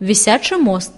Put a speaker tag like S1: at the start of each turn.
S1: висячий мост.